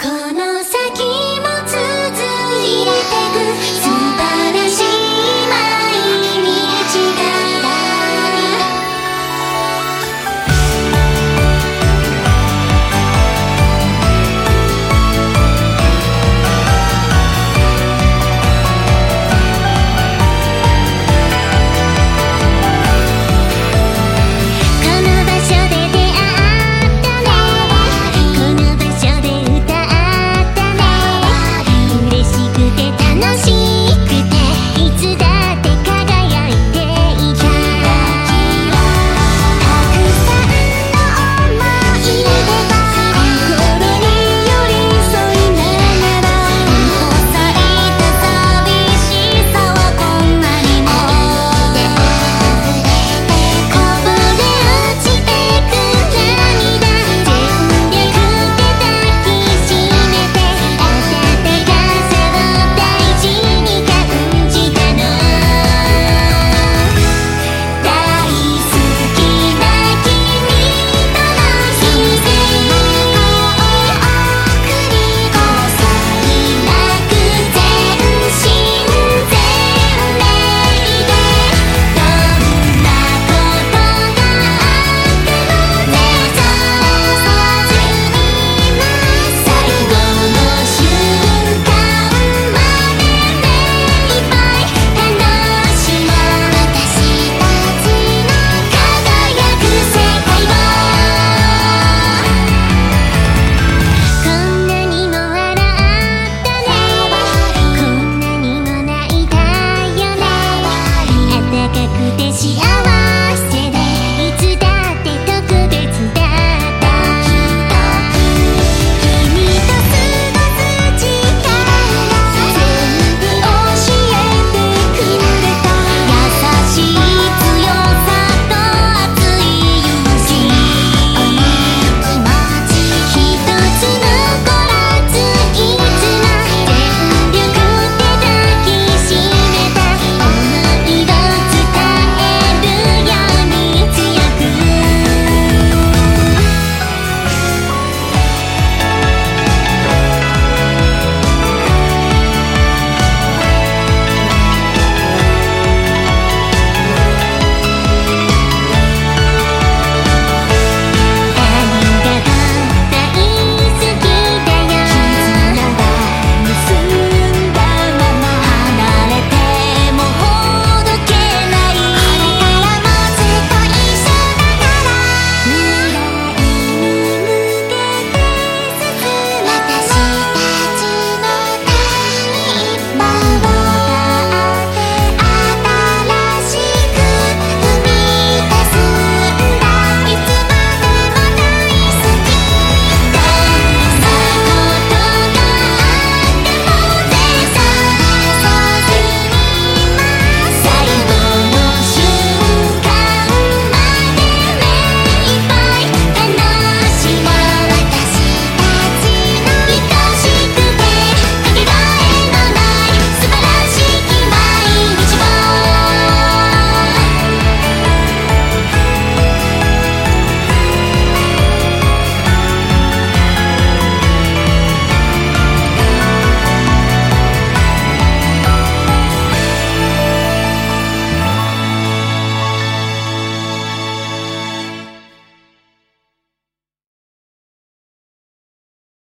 この世